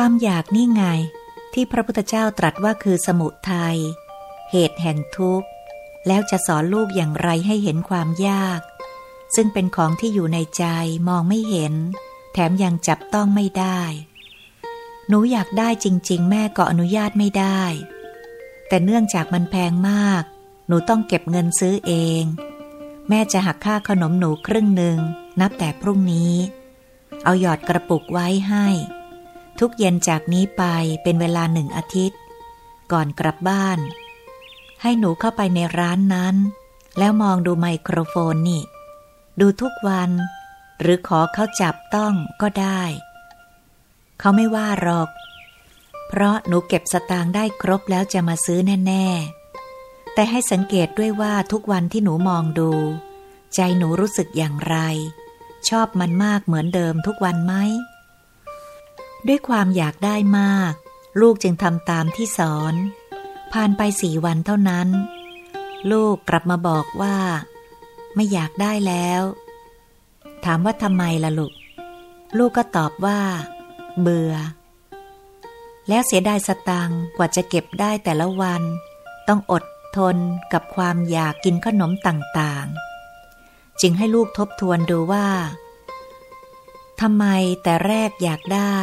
ความอยากนี่ไง ที่พระพุทธเจ้าตรัสว่าคือสมุทัยเหตุแห่งทุกข์ แล้วจะสอนลูกอย่างไรให้เห็นความยาก ซึ่งเป็นของที่อยู่ในใจมองไม่เห็น แถมยังจับต้องไม่ได้ หนูอยากได้จริง ๆ แม่ก็อนุญาตไม่ได้ แต่เนื่องจากมันแพงมาก หนูต้องเก็บเงินซื้อเอง แม่จะหักค่าขนมหนูครึ่งหนึ่งนับแต่พรุ่งนี้ เอาหยอดกระปุกไว้ให้ ทุกเย็นจากนี้ไปเป็นเวลาหนึ่งอาทิตย์ ก่อนกลับบ้าน ให้หนูเข้าไปในร้านนั้น แล้วมองดูไมโครโฟนนี่ ดูทุกวัน หรือขอเขาจับต้องก็ได้ เขาไม่ว่าหรอก เพราะหนูเก็บสตางค์ได้ครบแล้วจะมาซื้อแน่ ๆ แต่ให้สังเกตด้วยว่าทุกวันที่หนูมองดู ใจหนูรู้สึกอย่างไร ชอบมันมากเหมือนเดิมทุกวันไหม ด้วยความอยากได้มาก ลูกจึงทำตามที่สอน ผ่านไปสี่วันเท่านั้น ลูกกลับมาบอกว่า ไม่อยากได้แล้ว ถามว่าทำไมล่ะลูก ลูกก็ตอบว่า เบื่อ แล้วเสียดายสตังกว่าจะเก็บได้แต่ละวัน ต้องอดทนกับความอยากกินขนมต่างๆ จึงให้ลูกทบทวนดูว่า ทำไมแต่แรกอยากได้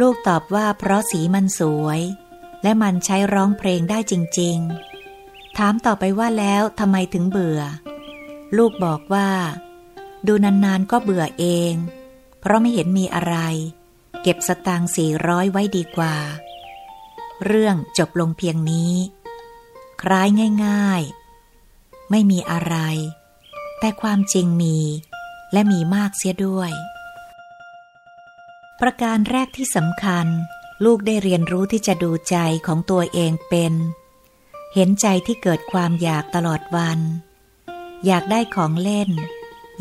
ลูกตอบว่าเพราะสีมันสวย และมันใช้ร้องเพลงได้จริง ๆ ถามต่อไปว่าแล้วทำไมถึงเบื่อ ลูกบอกว่า ดูนานๆก็เบื่อเอง เพราะไม่เห็นมีอะไร เก็บสตางค์สี่ร้อยไว้ดีกว่า เรื่องจบลงเพียงนี้ คล้ายง่าย ๆ ไม่มีอะไร แต่ความจริงมี และมีมากเสียด้วย ประการแรกที่สำคัญ ลูกได้เรียนรู้ที่จะดูใจของตัวเองเป็น เห็นใจที่เกิดความอยากตลอดวัน อยากได้ของเล่น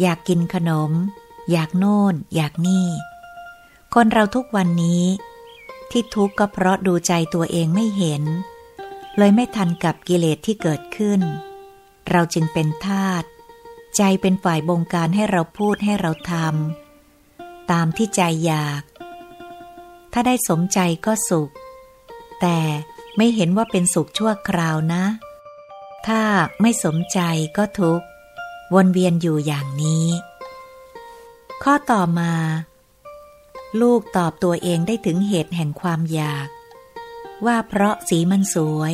อยากกินขนม อยากโน่น อยากนี่ คนเราทุกวันนี้ ที่ทุกข์ก็เพราะดูใจตัวเองไม่เห็น เลยไม่ทันกับกิเลสที่เกิดขึ้น เราจึงเป็นทาต ใจเป็นฝ่ายบงการให้เราพูดให้เราทำตามที่ใจอยาก ถ้าได้สมใจก็สุข แต่ไม่เห็นว่าเป็นสุขชั่วคราวนะ ถ้าไม่สมใจก็ทุกข์ วนเวียนอยู่อย่างนี้ ข้อต่อมา ลูกตอบตัวเองได้ถึงเหตุแห่งความอยาก ว่าเพราะสีมันสวย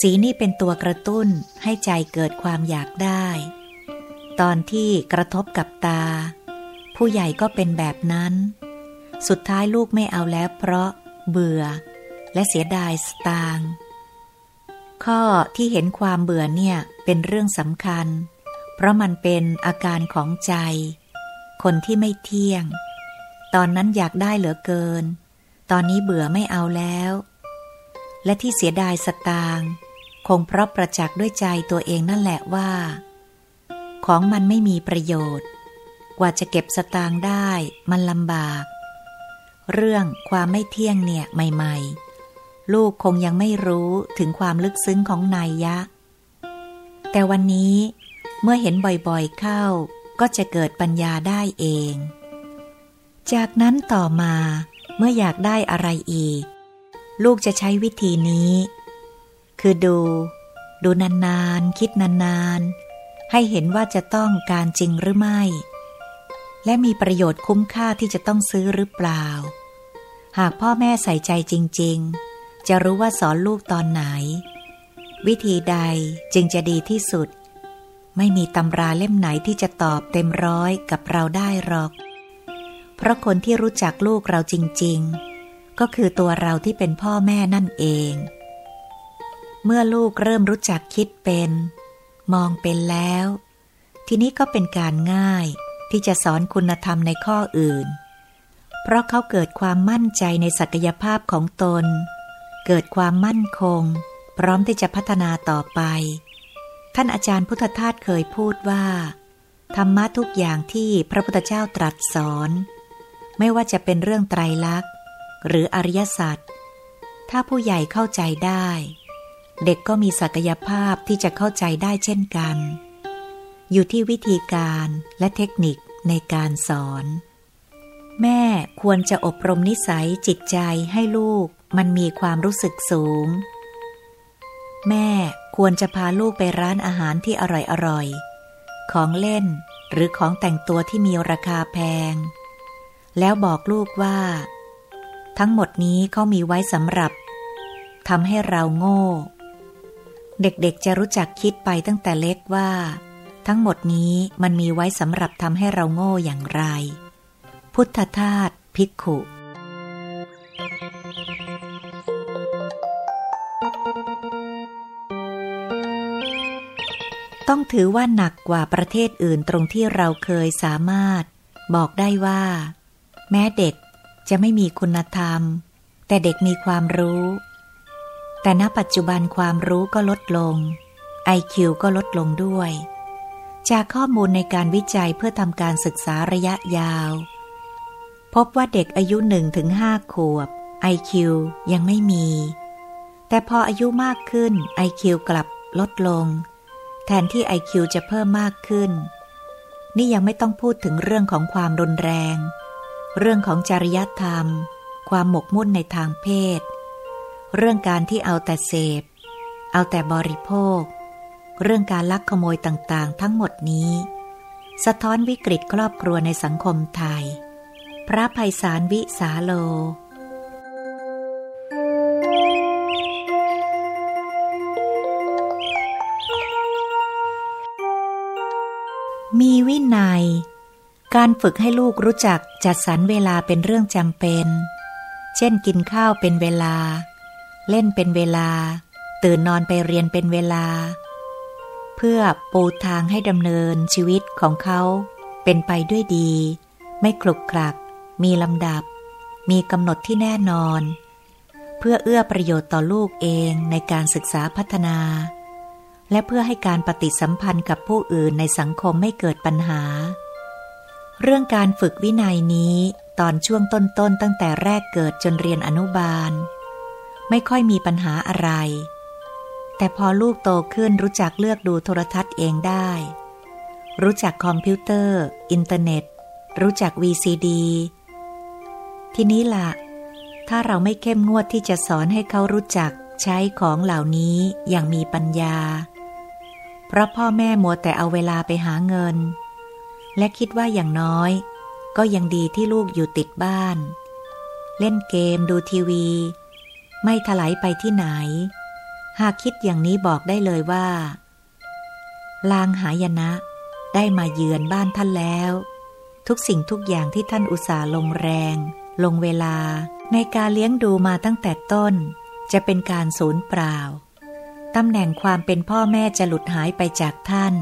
สีนี่เป็นตัวกระตุ้นให้ใจเกิดความอยากได้ ตอนที่กระทบกับตา ผู้ใหญ่ก็เป็นแบบนั้น สุดท้ายลูกไม่เอาแล้วเพราะเบื่อ และเสียดายสตางค์ข้อที่เห็นความเบื่อเนี่ยเป็นเรื่องสำคัญ เพราะมันเป็นอาการของใจ คนที่ไม่เที่ยง ตอนนั้นอยากได้เหลือเกิน ตอนนี้เบื่อไม่เอาแล้ว และที่เสียดายสตางคงเพราะประจักษ์ด้วยใจตัวเองนั่นแหละว่า ของมันไม่มีประโยชน์ กว่าจะเก็บสตางค์ได้มันลำบาก เรื่องความไม่เที่ยงเนี่ยใหม่ ๆ ลูกคงยังไม่รู้ถึงความลึกซึ้งของนายยะ แต่วันนี้เมื่อเห็นบ่อยๆเข้าก็จะเกิดปัญญาได้เอง จากนั้นต่อมาเมื่ออยากได้อะไรอีก ลูกจะใช้วิธีนี้ คือดู ดูนานๆ คิดนานๆ ให้เห็นว่าจะต้องการจริงหรือไม่ และมีประโยชน์คุ้มค่าที่จะต้องซื้อหรือเปล่า หากพ่อแม่ใส่ใจจริง ๆ จะรู้ว่าสอนลูกตอนไหน วิธีใดจึงจะดีที่สุด ไม่มีตำราเล่มไหนที่จะตอบเต็มร้อยกับเราได้หรอก เพราะคนที่รู้จักลูกเราจริง ๆ ก็คือตัวเราที่เป็นพ่อแม่นั่นเอง เมื่อลูกเริ่มรู้จักคิดเป็น มองเป็นแล้ว ทีนี้ก็เป็นการง่ายที่จะสอนคุณธรรมในข้ออื่น เพราะเขาเกิดความมั่นใจในศักยภาพของตน เกิดความมั่นคง พร้อมที่จะพัฒนาต่อไป ท่านอาจารย์พุทธทาสเคยพูดว่า ธรรมะทุกอย่างที่พระพุทธเจ้าตรัสสอน ไม่ว่าจะเป็นเรื่องไตรลักษณ์ หรืออริยสัจถ้าผู้ใหญ่เข้าใจได้ เด็กก็มีศักยภาพที่จะเข้าใจได้เช่นกัน อยู่ที่วิธีการและเทคนิคในการสอน แม่ควรจะอบรมนิสัยจิตใจให้ลูกมันมีความรู้สึกสูง แม่ควรจะพาลูกไปร้านอาหารที่อร่อยๆ ของเล่นหรือของแต่งตัวที่มีราคาแพง แล้วบอกลูกว่า ทั้งหมดนี้เขามีไว้สำหรับทำให้เราโง่ เด็กๆจะรู้จักคิดไปตั้งแต่เล็กว่า ทั้งหมดนี้มันมีไว้สำหรับทำให้เราโง่อย่างไร พุทธทาสภิกขุต้องถือว่าหนักกว่าประเทศอื่นตรงที่เราเคยสามารถ บอกได้ว่า แม้เด็กจะไม่มีคุณธรรม แต่เด็กมีความรู้ แต่ณปัจจุบันความรู้ก็ลดลง IQ ก็ลดลงด้วย จากข้อมูลในการวิจัยเพื่อทำการศึกษาระยะยาว พบว่าเด็กอายุหนึ่งถึงห้าขวบ IQ ยังไม่มี แต่พออายุมากขึ้น IQ กลับลดลง แทนที่ IQ จะเพิ่มมากขึ้น นี่ยังไม่ต้องพูดถึงเรื่องของความรุนแรง เรื่องของจริยธรรม ความหมกมุ่นในทางเพศ เรื่องการที่เอาแต่เสพ เอาแต่บริโภค เรื่องการลักขโมยต่างๆ ทั้งหมดนี้ สะท้อนวิกฤตครอบครัวในสังคมไทย พระภัยสารวิสาโลมีวินัย การฝึกให้ลูกรู้จักจัดสรรเวลาเป็นเรื่องจำเป็น เช่นกินข้าวเป็นเวลา เล่นเป็นเวลา ตื่นนอนไปเรียนเป็นเวลา เพื่อปูทางให้ดำเนินชีวิตของเขา เป็นไปด้วยดี ไม่คลุกคลัก มีลำดับ มีกำหนดที่แน่นอน เพื่อเอื้อประโยชน์ต่อลูกเองในการศึกษาพัฒนา และเพื่อให้การปฏิสัมพันธ์กับผู้อื่นในสังคมไม่เกิดปัญหา เรื่องการฝึกวินัยนี้ตอนช่วงต้นๆตั้งแต่แรกเกิดจนเรียนอนุบาล ไม่ค่อยมีปัญหาอะไร แต่พอลูกโตขึ้นรู้จักเลือกดูโทรทัศน์เองได้ รู้จักคอมพิวเตอร์ อินเทอร์เน็ต รู้จัก VCD ทีนี้ล่ะ ถ้าเราไม่เข้มงวดที่จะสอนให้เขารู้จักใช้ของเหล่านี้อย่างมีปัญญา เพราะพ่อแม่มัวแต่เอาเวลาไปหาเงิน และคิดว่าอย่างน้อย ก็ยังดีที่ลูกอยู่ติดบ้าน เล่นเกมดูทีวี ไม่ถลายไปที่ไหน หากคิดอย่างนี้บอกได้เลยว่า ลางหายนะ ได้มาเยือนบ้านท่านแล้ว ทุกสิ่งทุกอย่างที่ท่านอุตส่าห์ลงแรง ลงเวลาในการเลี้ยงดูมาตั้งแต่ต้น จะเป็นการสูญเปล่าตำแหน่งความเป็นพ่อแม่จะหลุดหายไปจากท่าน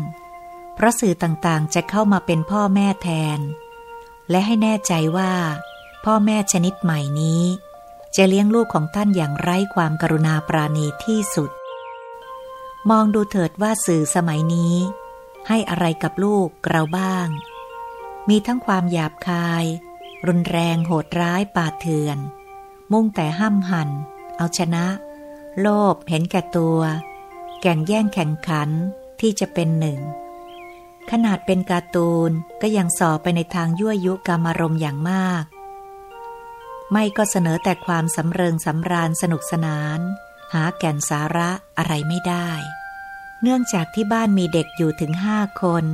เพราะสื่อต่างๆจะเข้ามาเป็นพ่อแม่แทน และให้แน่ใจว่า พ่อแม่ชนิดใหม่นี้ จะเลี้ยงลูกของท่านอย่างไร้ความกรุณาปราณีที่สุด มองดูเถิดว่าสื่อสมัยนี้ ให้อะไรกับลูกเราบ้าง มีทั้งความหยาบคาย รุนแรงโหดร้ายป่าเถื่อน มุ่งแต่ห้ามหัน เอาชนะ โลภเห็นแก่ตัว แก่งแย่งแข่งขันที่จะเป็นหนึ่ง ขนาดเป็นการ์ตูนก็ยังสอบไปในทางยั่วยุกรรมารมอย่างมาก ไม่ก็เสนอแต่ความสำเริงสำราญสนุกสนาน หาแก่นสาระอะไรไม่ได้ เนื่องจากที่บ้านมีเด็กอยู่ถึงห้าคน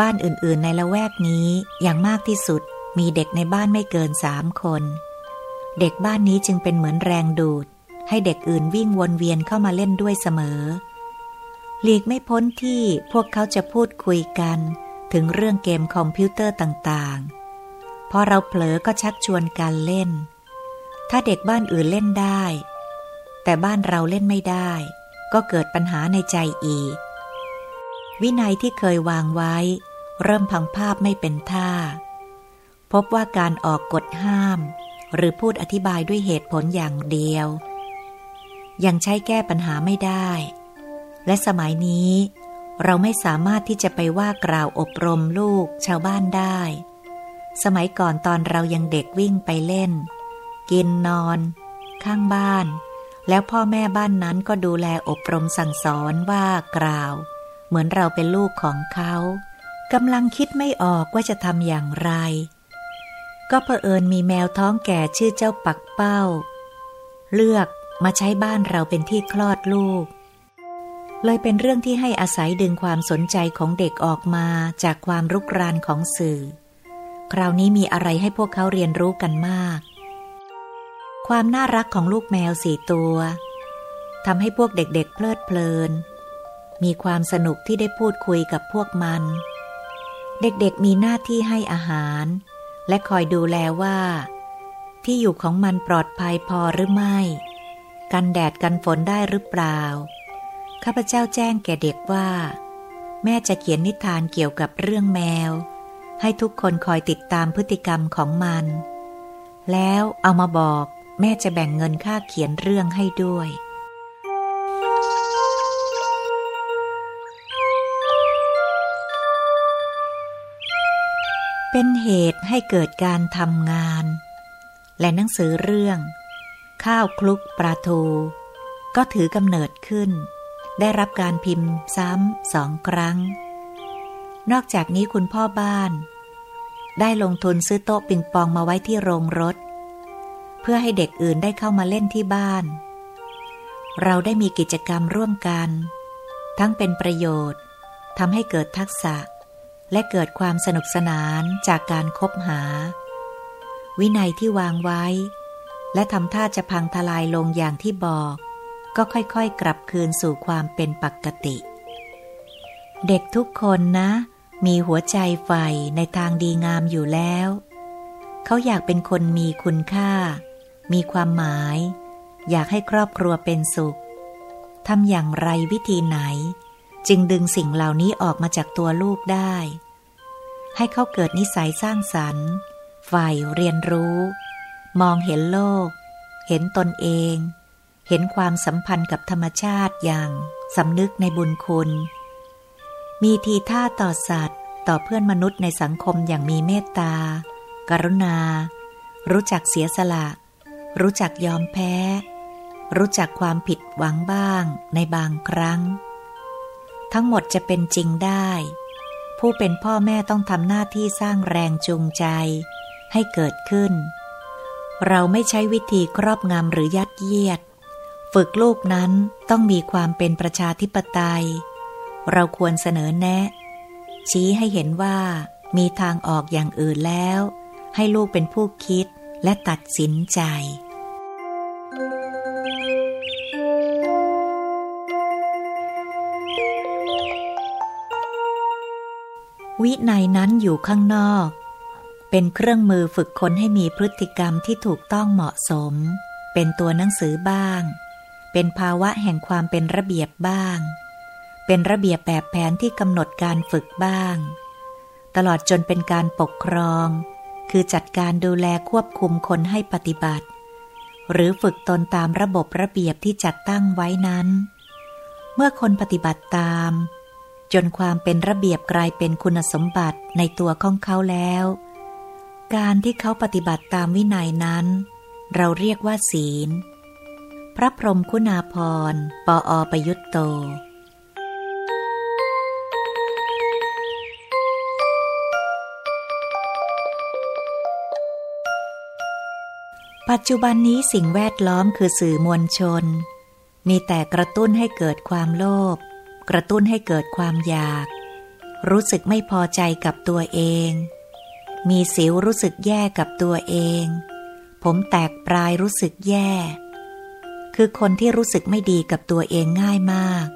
บ้านอื่นๆในละแวกนี้อย่างมากที่สุดมีเด็กในบ้านไม่เกินสามคน เด็กบ้านนี้จึงเป็นเหมือนแรงดูด ให้เด็กอื่นวิ่งวนเวียนเข้ามาเล่นด้วยเสมอ หลีกไม่พ้นที่พวกเขาจะพูดคุยกัน ถึงเรื่องเกมคอมพิวเตอร์ต่างๆ อเราเผลอก็ชักชวนกันเล่น ถ้าเด็กบ้านอื่นเล่นได้ แต่บ้านเราเล่นไม่ได้ ก็เกิดปัญหาในใจอีก วินัยที่เคยวางไว้ เริ่มพังภาพไม่เป็นท่า พบว่าการออกกฎห้าม หรือพูดอธิบายด้วยเหตุผลอย่างเดียว ยังใช้แก้ปัญหาไม่ได้ และสมัยนี้เราไม่สามารถที่จะไปว่ากล่าวอบรมลูกชาวบ้านได้ สมัยก่อนตอนเรายังเด็กวิ่งไปเล่น กินนอน ข้างบ้าน แล้วพ่อแม่บ้านนั้นก็ดูแลอบรมสั่งสอนว่ากล่าว เหมือนเราเป็นลูกของเขากำลังคิดไม่ออกว่าจะทำอย่างไร ก็เผอิญมีแมวท้องแก่ชื่อเจ้าปักเป้า เลือกมาใช้บ้านเราเป็นที่คลอดลูก เลยเป็นเรื่องที่ให้อาศัยดึงความสนใจของเด็กออกมาจากความรุกรานของสื่อ คราวนี้มีอะไรให้พวกเขาเรียนรู้กันมาก ความน่ารักของลูกแมวสี่ตัวทำให้พวกเด็กๆเพลิดเพลิน มีความสนุกที่ได้พูดคุยกับพวกมัน เด็กๆมีหน้าที่ให้อาหาร และคอยดูแลว่า ที่อยู่ของมันปลอดภัยพอหรือไม่ กันแดดกันฝนได้หรือเปล่า ข้าพเจ้าแจ้งแก่เด็กว่า แม่จะเขียนนิทานเกี่ยวกับเรื่องแมว ให้ทุกคนคอยติดตามพฤติกรรมของมัน แล้วเอามาบอกแม่จะแบ่งเงินค่าเขียนเรื่องให้ด้วย เป็นเหตุให้เกิดการทำงาน และหนังสือเรื่อง ข้าวคลุกปลาทู ก็ถือกำเนิดขึ้น ได้รับการพิมพ์ซ้ำสองครั้ง นอกจากนี้คุณพ่อบ้าน ได้ลงทุนซื้อโต๊ะปิงปองมาไว้ที่โรงรถ เพื่อให้เด็กอื่นได้เข้ามาเล่นที่บ้าน เราได้มีกิจกรรมร่วมกัน ทั้งเป็นประโยชน์ทำให้เกิดทักษะ และเกิดความสนุกสนานจากการคบหา วินัยที่วางไว้ และทำท่าจะพังทลายลงอย่างที่บอก ก็ค่อยๆ กลับคืนสู่ความเป็นปกติเด็กทุกคนนะ มีหัวใจใฝ่ในทางดีงามอยู่แล้ว เขาอยากเป็นคนมีคุณค่า มีความหมาย อยากให้ครอบครัวเป็นสุขทำอย่างไรวิธีไหน จึงดึงสิ่งเหล่านี้ออกมาจากตัวลูกได้ ให้เขาเกิดนิสัยสร้างสรรค์ใฝ่เรียนรู้ มองเห็นโลก เห็นตนเอง เห็นความสัมพันธ์กับธรรมชาติอย่างสำนึกในบุญคุณ มีทีท่าต่อสัตว์ ต่อเพื่อนมนุษย์ในสังคมอย่างมีเมตตา กรุณา รู้จักเสียสละ รู้จักยอมแพ้ รู้จักความผิดหวังบ้างในบางครั้ง ทั้งหมดจะเป็นจริงได้ ผู้เป็นพ่อแม่ต้องทำหน้าที่สร้างแรงจูงใจ ให้เกิดขึ้น เราไม่ใช้วิธีครอบงำหรือยัดเยียด ฝึกลูกนั้นต้องมีความเป็นประชาธิปไตย เราควรเสนอแนะ ชี้ให้เห็นว่ามีทางออกอย่างอื่นแล้ว ให้ลูกเป็นผู้คิดและตัดสินใจ วินัยนั้นอยู่ข้างนอก เป็นเครื่องมือฝึกคนให้มีพฤติกรรมที่ถูกต้องเหมาะสม เป็นตัวหนังสือบ้าง เป็นภาวะแห่งความเป็นระเบียบบ้าง เป็นระเบียบแบบแผนที่กำหนดการฝึกบ้าง ตลอดจนเป็นการปกครอง คือจัดการดูแลควบคุมคนให้ปฏิบัติ หรือฝึกตนตามระบบระเบียบที่จัดตั้งไว้นั้น เมื่อคนปฏิบัติตาม จนความเป็นระเบียบกลายเป็นคุณสมบัติในตัวของเขาแล้ว การที่เขาปฏิบัติตามวินัยนั้น เราเรียกว่าศีล พระพรหมคุณาพรปออประยุตโต ปัจจุบันนี้สิ่งแวดล้อมคือสื่อมวลชน มีแต่กระตุ้นให้เกิดความโลภกระตุ้นให้เกิดความอยาก รู้สึกไม่พอใจกับตัวเอง มีสิวรู้สึกแย่กับตัวเอง ผมแตกปลายรู้สึกแย่ คือคนที่รู้สึกไม่ดีกับตัวเองง่ายมาก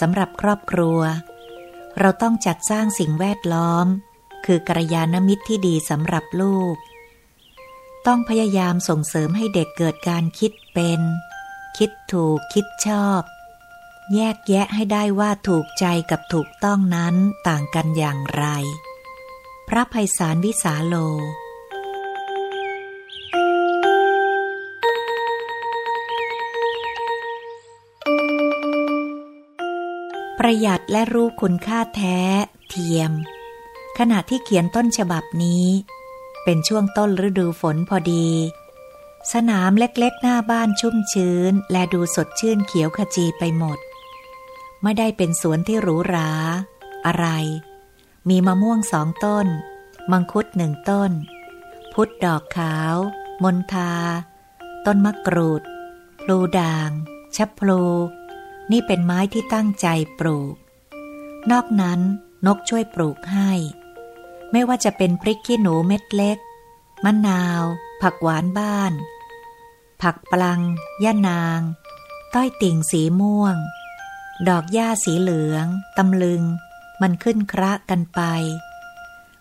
สำหรับครอบครัว เราต้องจัดสร้างสิ่งแวดล้อม คือกระยาณมิตรที่ดีสำหรับลูก ต้องพยายามส่งเสริมให้เด็กเกิดการคิดเป็น คิดถูกคิดชอบ แยกแยะให้ได้ว่าถูกใจกับถูกต้องนั้นต่างกันอย่างไร พระภัยสารวิสาโลประหยัดและรู้คุณค่าแท้ เทียม ขณะที่เขียนต้นฉบับนี้ เป็นช่วงต้นฤดูฝนพอดี สนามเล็กๆหน้าบ้านชุ่มชื้น และดูสดชื่นเขียวขจีไปหมด ไม่ได้เป็นสวนที่หรูหรา อะไร มีมะม่วงสองต้น มังคุดหนึ่งต้น พุธดอกขาว มนทา ต้นมะกรูดพลูด่าง ชับพลู นี่เป็นไม้ที่ตั้งใจปลูก นอกนั้นนกช่วยปลูกให้ ไม่ว่าจะเป็นพริกขี้หนูเม็ดเล็ก มะนาว ผักหวานบ้าน ผักปลังย่านาง ต้อยติ่งสีม่วง ดอกหญ้าสีเหลือง ตำลึง มันขึ้นคระกันไป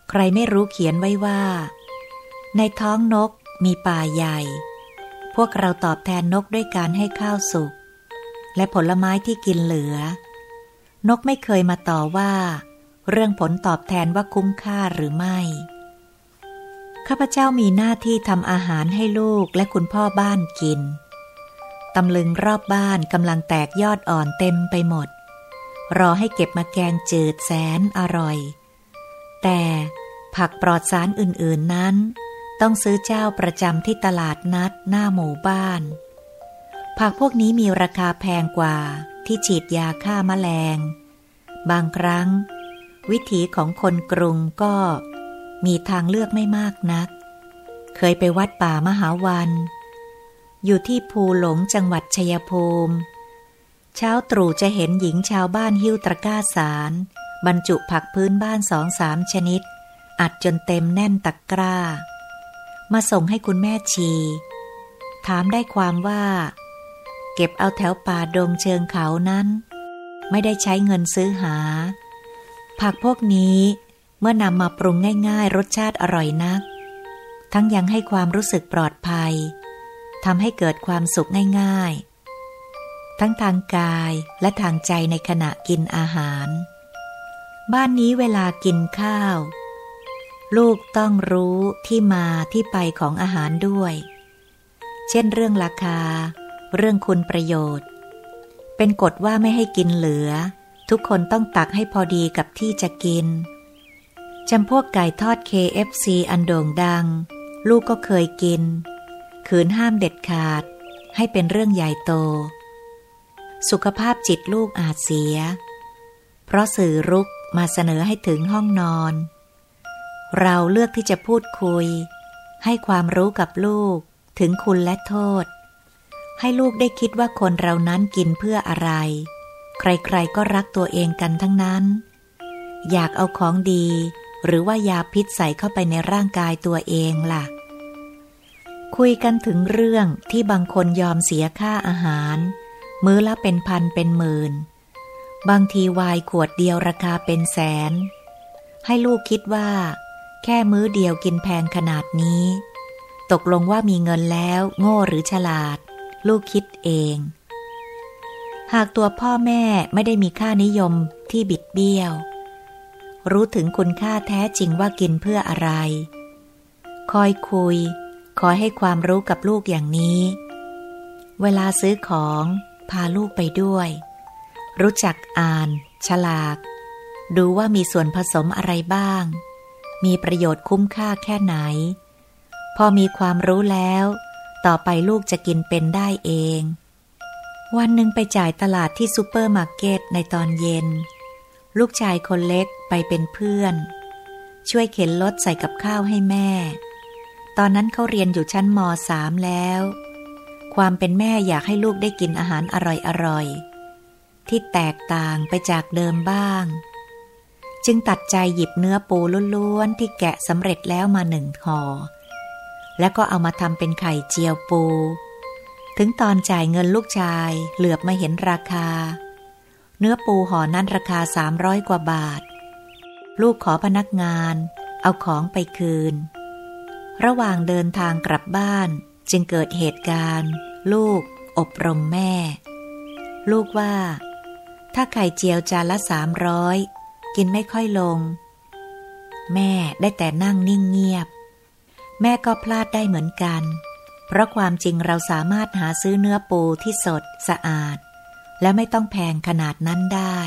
ใครไม่รู้เขียนไว้ว่า ในท้องนกมีป่าใหญ่ พวกเราตอบแทนนกด้วยการให้ข้าวสุก และผลไม้ที่กินเหลือ นกไม่เคยมาต่อว่า เรื่องผลตอบแทนว่าคุ้มค่าหรือไม่ ข้าพเจ้ามีหน้าที่ทำอาหารให้ลูกและคุณพ่อบ้านกิน ตำลึงรอบบ้านกำลังแตกยอดอ่อนเต็มไปหมด รอให้เก็บมาแกงจืดแสนอร่อย แต่ผักปลอดสารอื่นๆนั้น ต้องซื้อเจ้าประจำที่ตลาดนัดหน้าหมู่บ้าน ผักพวกนี้มีราคาแพงกว่าที่ฉีดยาฆ่ามาแมลง บางครั้ง วิถีของคนกรุงก็มีทางเลือกไม่มากนัก เคยไปวัดป่ามหาวัน อยู่ที่ภูหลงจังหวัดชัยภูมิ เช้าตรู่จะเห็นหญิงชาวบ้านหิ้วตะกร้าสาร บรรจุผักพื้นบ้านสองสามชนิด อัดจนเต็มแน่นตะกร้า มาส่งให้คุณแม่ชี ถามได้ความว่า เก็บเอาแถวป่าดงเชิงเขานั้น ไม่ได้ใช้เงินซื้อหา ผักพวกนี้เมื่อนำมาปรุงง่ายๆ รสชาติอร่อยนัก ทั้งยังให้ความรู้สึกปลอดภัยทำให้เกิดความสุขง่ายๆ ทั้งทางกายและทางใจในขณะกินอาหาร บ้านนี้เวลากินข้าว ลูกต้องรู้ที่มาที่ไปของอาหารด้วย เช่นเรื่องราคา เรื่องคุณประโยชน์ เป็นกฎว่าไม่ให้กินเหลือ ทุกคนต้องตักให้พอดีกับที่จะกินจำพวกไก่ทอด KFC อันโด่งดัง ลูกก็เคยกิน ขืนห้ามเด็ดขาด ให้เป็นเรื่องใหญ่โต สุขภาพจิตลูกอาจเสีย เพราะสื่อรุกมาเสนอให้ถึงห้องนอน เราเลือกที่จะพูดคุย ให้ความรู้กับลูกถึงคุณและโทษ ให้ลูกได้คิดว่าคนเรานั้นกินเพื่ออะไร ใครๆก็รักตัวเองกันทั้งนั้น อยากเอาของดี หรือว่ายาพิษใส่เข้าไปในร่างกายตัวเองล่ะ คุยกันถึงเรื่องที่บางคนยอมเสียค่าอาหาร มื้อละเป็นพันเป็นหมื่น บางทีวายขวดเดียวราคาเป็นแสน ให้ลูกคิดว่า แค่มื้อเดียวกินแพงขนาดนี้ ตกลงว่ามีเงินแล้ว โง่หรือฉลาด ลูกคิดเอง หากตัวพ่อแม่ไม่ได้มีค่านิยมที่บิดเบี้ยว รู้ถึงคุณค่าแท้จริงว่ากินเพื่ออะไร คอยคุยคอยให้ความรู้กับลูกอย่างนี้ เวลาซื้อของพาลูกไปด้วย รู้จักอ่าน ฉลาก ดูว่ามีส่วนผสมอะไรบ้าง มีประโยชน์คุ้มค่าแค่ไหน พอมีความรู้แล้ว ต่อไปลูกจะกินเป็นได้เอง วันหนึ่งไปจ่ายตลาดที่ซูเปอร์มาร์เก็ตในตอนเย็น ลูกชายคนเล็กไปเป็นเพื่อน ช่วยเข็นรถใส่กับข้าวให้แม่ ตอนนั้นเขาเรียนอยู่ชั้นมสามแล้ว ความเป็นแม่อยากให้ลูกได้กินอาหารอร่อยๆ ที่แตกต่างไปจากเดิมบ้าง จึงตัดใจหยิบเนื้อปูล้วนๆ ที่แกะสำเร็จแล้วมาหนึ่งห่อแล้วก็เอามาทำเป็นไข่เจียวปู ถึงตอนจ่ายเงินลูกชายเหลือบมาเห็นราคา เนื้อปูห่อนั้นราคาสามร้อยกว่าบาท ลูกขอพนักงาน เอาของไปคืน ระหว่างเดินทางกลับบ้านจึงเกิดเหตุการณ์ ลูก อบรมแม่ ลูกว่า ถ้าไข่เจียวจานละสามร้อยกินไม่ค่อยลง แม่ได้แต่นั่งนิ่งเงียบ แม่ก็พลาดได้เหมือนกัน เพราะความจริงเราสามารถหาซื้อเนื้อปูที่สดสะอาด และไม่ต้องแพงขนาดนั้นได้